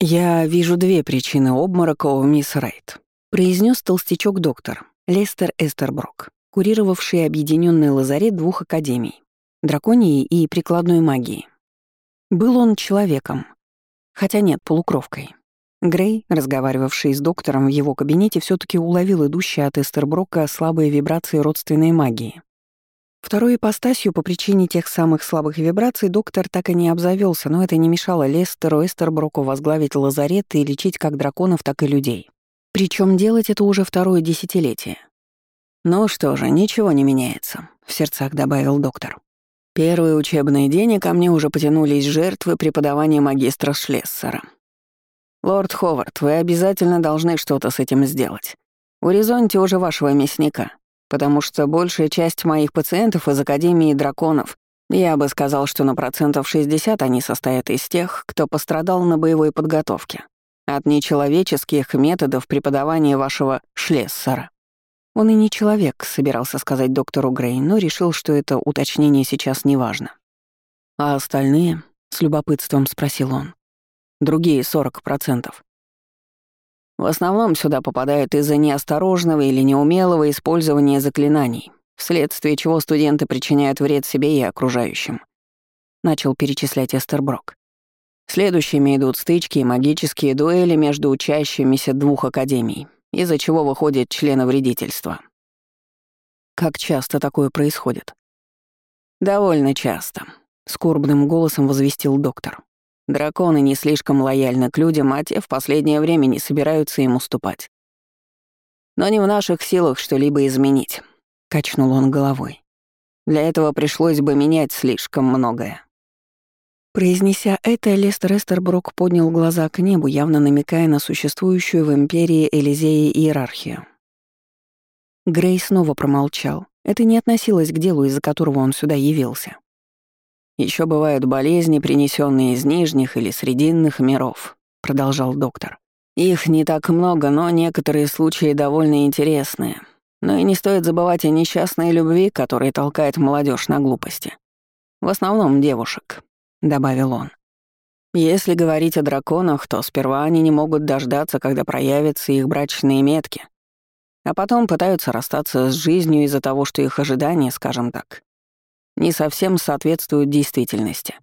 «Я вижу две причины обморока у мисс Райт», — произнес толстячок-доктор Лестер Эстерброк, курировавший объединенный лазарет двух академий — драконии и прикладной магии. Был он человеком, хотя нет, полукровкой. Грей, разговаривавший с доктором в его кабинете, все таки уловил идущие от Эстерброка слабые вибрации родственной магии. Второй ипостасью по причине тех самых слабых вибраций доктор так и не обзавелся, но это не мешало Лестеру Эстерброку возглавить лазарет и лечить как драконов, так и людей. Причем делать это уже второе десятилетие. «Ну что же, ничего не меняется», — в сердцах добавил доктор. Первый учебный день, ко мне уже потянулись жертвы преподавания магистра Шлессера. «Лорд Ховард, вы обязательно должны что-то с этим сделать. Урезоньте уже вашего мясника потому что большая часть моих пациентов из Академии драконов, я бы сказал, что на процентов 60 они состоят из тех, кто пострадал на боевой подготовке от нечеловеческих методов преподавания вашего шлессера. Он и не человек, собирался сказать доктору Грей, но решил, что это уточнение сейчас не важно. А остальные, с любопытством спросил он, другие 40%. В основном сюда попадают из-за неосторожного или неумелого использования заклинаний, вследствие чего студенты причиняют вред себе и окружающим. Начал перечислять Эстерброк. Следующими идут стычки и магические дуэли между учащимися двух академий, из-за чего выходят члены вредительства. Как часто такое происходит? Довольно часто, скорбным голосом возвестил доктор. Драконы не слишком лояльны к людям, а те в последнее время не собираются им уступать. Но не в наших силах что-либо изменить, — качнул он головой. Для этого пришлось бы менять слишком многое. Произнеся это, Лестер Эстербрук поднял глаза к небу, явно намекая на существующую в Империи Элизеи иерархию. Грей снова промолчал. Это не относилось к делу, из-за которого он сюда явился. Еще бывают болезни, принесенные из нижних или срединных миров», — продолжал доктор. «Их не так много, но некоторые случаи довольно интересные. Но и не стоит забывать о несчастной любви, которая толкает молодежь на глупости. В основном девушек», — добавил он. «Если говорить о драконах, то сперва они не могут дождаться, когда проявятся их брачные метки, а потом пытаются расстаться с жизнью из-за того, что их ожидания, скажем так, не совсем соответствуют действительности.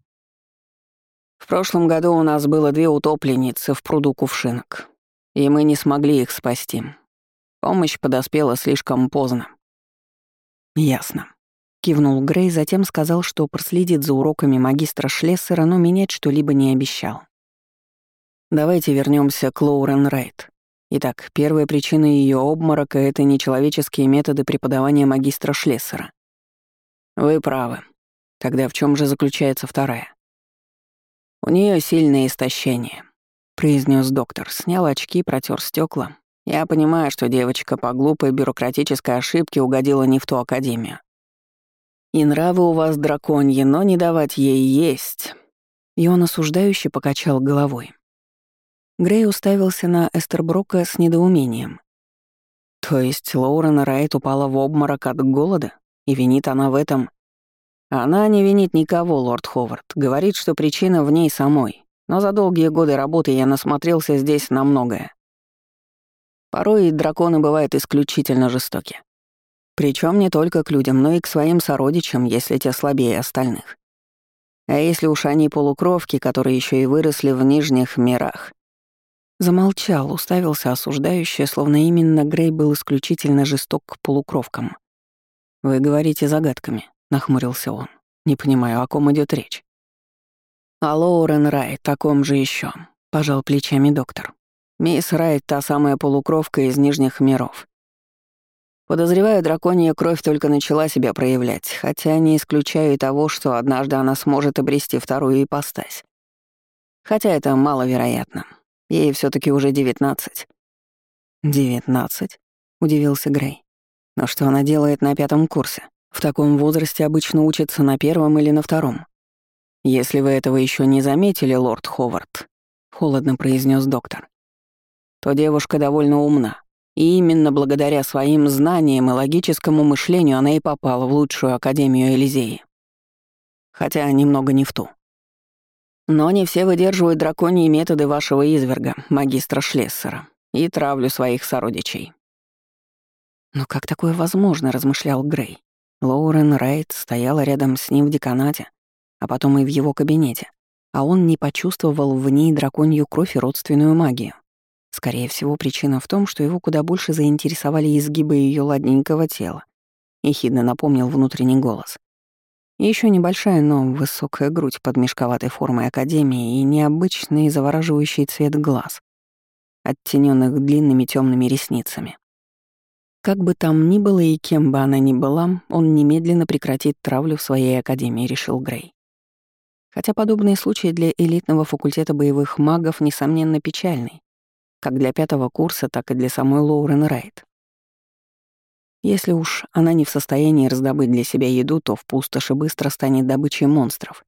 В прошлом году у нас было две утопленницы в пруду кувшинок, и мы не смогли их спасти. Помощь подоспела слишком поздно. «Ясно», — кивнул Грей, затем сказал, что проследит за уроками магистра Шлессера, но менять что-либо не обещал. «Давайте вернемся к Лоурен Райт. Итак, первая причина ее обморока — это нечеловеческие методы преподавания магистра Шлессера. Вы правы. Тогда в чем же заключается вторая? У нее сильное истощение, произнес доктор, снял очки, протер стекла. Я понимаю, что девочка по глупой бюрократической ошибке угодила не в ту академию. И нравы у вас драконьи, но не давать ей есть. И он осуждающе покачал головой. Грей уставился на Эстерброка с недоумением. То есть Лоурен Райт упала в обморок от голода? И винит она в этом... Она не винит никого, лорд Ховард. Говорит, что причина в ней самой. Но за долгие годы работы я насмотрелся здесь на многое. Порой драконы бывают исключительно жестоки. Причем не только к людям, но и к своим сородичам, если те слабее остальных. А если уж они полукровки, которые еще и выросли в нижних мирах? Замолчал, уставился осуждающе, словно именно Грей был исключительно жесток к полукровкам. «Вы говорите загадками», — нахмурился он. «Не понимаю, о ком идет речь». «О Лоурен Райт, таком же еще, пожал плечами доктор. «Мисс Райт — та самая полукровка из Нижних миров. Подозреваю, драконья кровь только начала себя проявлять, хотя не исключаю и того, что однажды она сможет обрести вторую ипостась. Хотя это маловероятно. Ей все таки уже девятнадцать». «Девятнадцать?» — удивился Грей. Но что она делает на пятом курсе? В таком возрасте обычно учатся на первом или на втором. Если вы этого еще не заметили, лорд Ховард, холодно произнес доктор, то девушка довольно умна. И именно благодаря своим знаниям и логическому мышлению она и попала в лучшую академию Элизеи. Хотя немного не в ту. Но не все выдерживают драконьи методы вашего изверга, магистра Шлессера, и травлю своих сородичей. Но как такое возможно, размышлял Грей. Лоурен Райт стояла рядом с ним в деканате, а потом и в его кабинете, а он не почувствовал в ней драконью кровь и родственную магию. Скорее всего, причина в том, что его куда больше заинтересовали изгибы ее ладненького тела, ехидно напомнил внутренний голос. Еще небольшая, но высокая грудь под мешковатой формой Академии и необычный завораживающий цвет глаз, оттененных длинными темными ресницами. Как бы там ни было и кем бы она ни была, он немедленно прекратит травлю в своей Академии, решил Грей. Хотя подобные случаи для элитного факультета боевых магов, несомненно, печальны, как для пятого курса, так и для самой Лоурен Райт. Если уж она не в состоянии раздобыть для себя еду, то в пустоши быстро станет добычей монстров.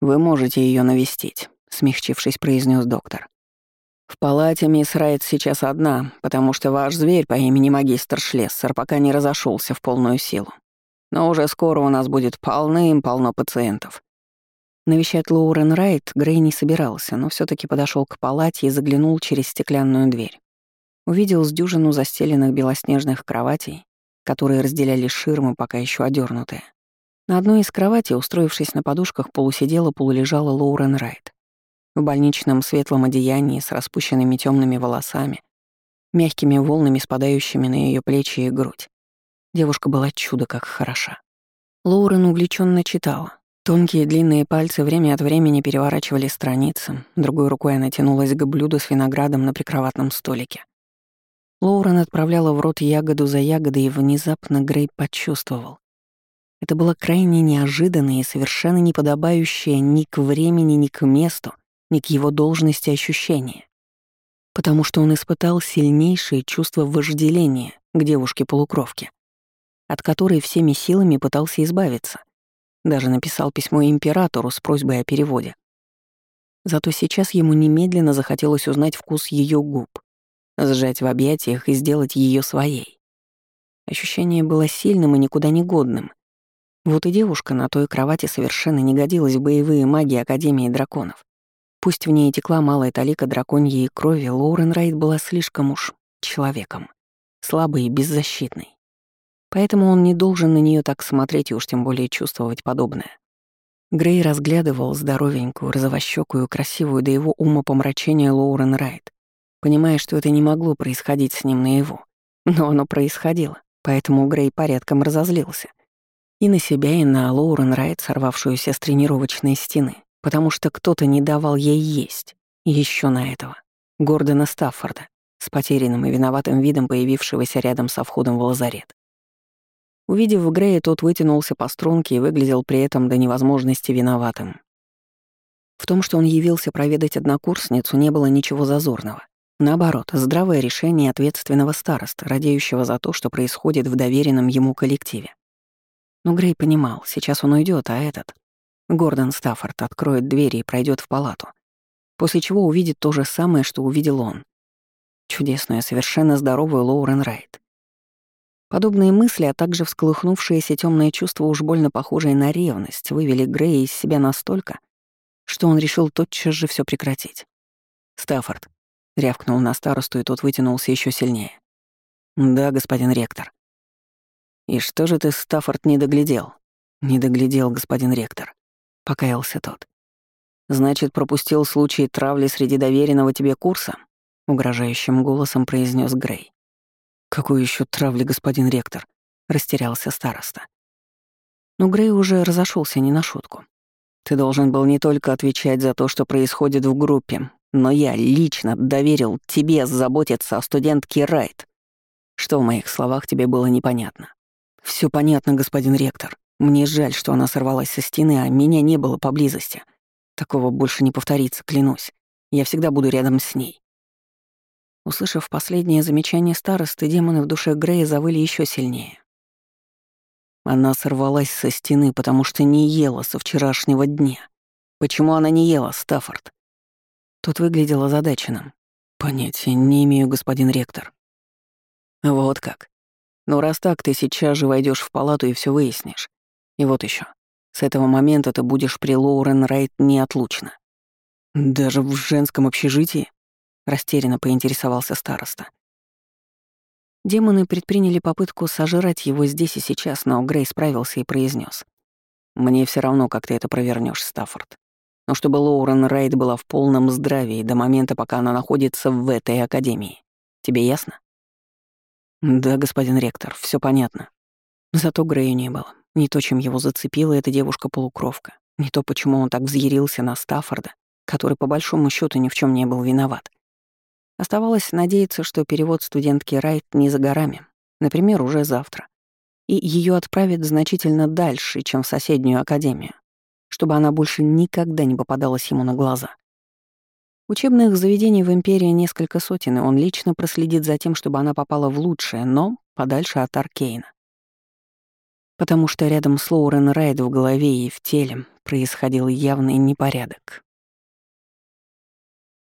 «Вы можете ее навестить», — смягчившись, произнес доктор. «В палате мисс Райт сейчас одна, потому что ваш зверь по имени магистр Шлессер пока не разошелся в полную силу. Но уже скоро у нас будет полным-полно пациентов». Навещать Лоурен Райт Грей не собирался, но все таки подошел к палате и заглянул через стеклянную дверь. Увидел с дюжину застеленных белоснежных кроватей, которые разделяли ширмы, пока еще одернутые. На одной из кроватей, устроившись на подушках, полусидела, полулежала Лоурен Райт. В больничном светлом одеянии с распущенными темными волосами, мягкими волнами, спадающими на ее плечи и грудь. Девушка была чудо как хороша. Лоурен увлеченно читала. Тонкие длинные пальцы время от времени переворачивали страницы, другой рукой она тянулась к блюду с виноградом на прикроватном столике. Лоурен отправляла в рот ягоду за ягодой, и внезапно Грей почувствовал. Это было крайне неожиданное и совершенно неподобающее ни к времени, ни к месту, ни к его должности ощущение. Потому что он испытал сильнейшее чувство вожделения к девушке-полукровке, от которой всеми силами пытался избавиться. Даже написал письмо императору с просьбой о переводе. Зато сейчас ему немедленно захотелось узнать вкус ее губ — сжать в объятиях и сделать ее своей. Ощущение было сильным и никуда не годным. Вот и девушка на той кровати совершенно не годилась в боевые маги Академии драконов. Пусть в ней текла малая талика драконьей крови, Лоурен Райт была слишком уж человеком, слабой и беззащитной. Поэтому он не должен на нее так смотреть и уж тем более чувствовать подобное. Грей разглядывал здоровенькую, розовощекую, красивую до его ума помрачения Лоурен Райт, понимая, что это не могло происходить с ним наяву. Но оно происходило, поэтому Грей порядком разозлился. И на себя, и на Лоурен Райт, сорвавшуюся с тренировочной стены, потому что кто-то не давал ей есть. Еще на этого. Гордона Стаффорда, с потерянным и виноватым видом появившегося рядом со входом в лазарет. Увидев Грея, тот вытянулся по струнке и выглядел при этом до невозможности виноватым. В том, что он явился проведать однокурсницу, не было ничего зазорного. Наоборот, здравое решение ответственного староста, радеющего за то, что происходит в доверенном ему коллективе. Но Грей понимал, сейчас он уйдет, а этот, Гордон Стаффорд, откроет двери и пройдет в палату, после чего увидит то же самое, что увидел он. Чудесную, совершенно здоровую Лоурен Райт. Подобные мысли, а также всколыхнувшееся темное чувство, уж больно похожее на ревность, вывели Грея из себя настолько, что он решил тотчас же все прекратить. «Стаффорд, Рявкнул на старосту, и тот вытянулся еще сильнее. «Да, господин ректор». «И что же ты, Стаффорд, не доглядел?» «Не доглядел, господин ректор», — покаялся тот. «Значит, пропустил случай травли среди доверенного тебе курса?» — угрожающим голосом произнес Грей. «Какой еще травли, господин ректор?» — растерялся староста. Но Грей уже разошелся не на шутку. «Ты должен был не только отвечать за то, что происходит в группе, но я лично доверил тебе заботиться о студентке Райт. Что в моих словах тебе было непонятно? Все понятно, господин ректор. Мне жаль, что она сорвалась со стены, а меня не было поблизости. Такого больше не повторится, клянусь. Я всегда буду рядом с ней. Услышав последнее замечание старосты, демоны в душе Грея завыли еще сильнее. Она сорвалась со стены, потому что не ела со вчерашнего дня. Почему она не ела, Стаффорд? Тот выглядел озадаченным. «Понятия не имею, господин ректор». «Вот как. Ну, раз так, ты сейчас же войдешь в палату и все выяснишь. И вот еще. С этого момента ты будешь при Лоурен Райт неотлучно». «Даже в женском общежитии?» — растерянно поинтересовался староста. Демоны предприняли попытку сожрать его здесь и сейчас, но Грей справился и произнес: «Мне все равно, как ты это провернешь, Стаффорд. Но чтобы Лоурен Райт была в полном здравии до момента, пока она находится в этой академии. Тебе ясно?» «Да, господин ректор, все понятно». Зато Грея не было. Не то, чем его зацепила эта девушка-полукровка, не то, почему он так взъярился на Стаффорда, который по большому счету ни в чем не был виноват. Оставалось надеяться, что перевод студентки Райт не за горами, например, уже завтра, и ее отправят значительно дальше, чем в соседнюю академию, чтобы она больше никогда не попадалась ему на глаза. Учебных заведений в Империи несколько сотен, и он лично проследит за тем, чтобы она попала в лучшее, но подальше от Аркейна. Потому что рядом с Лоурен Райт в голове и в теле происходил явный непорядок.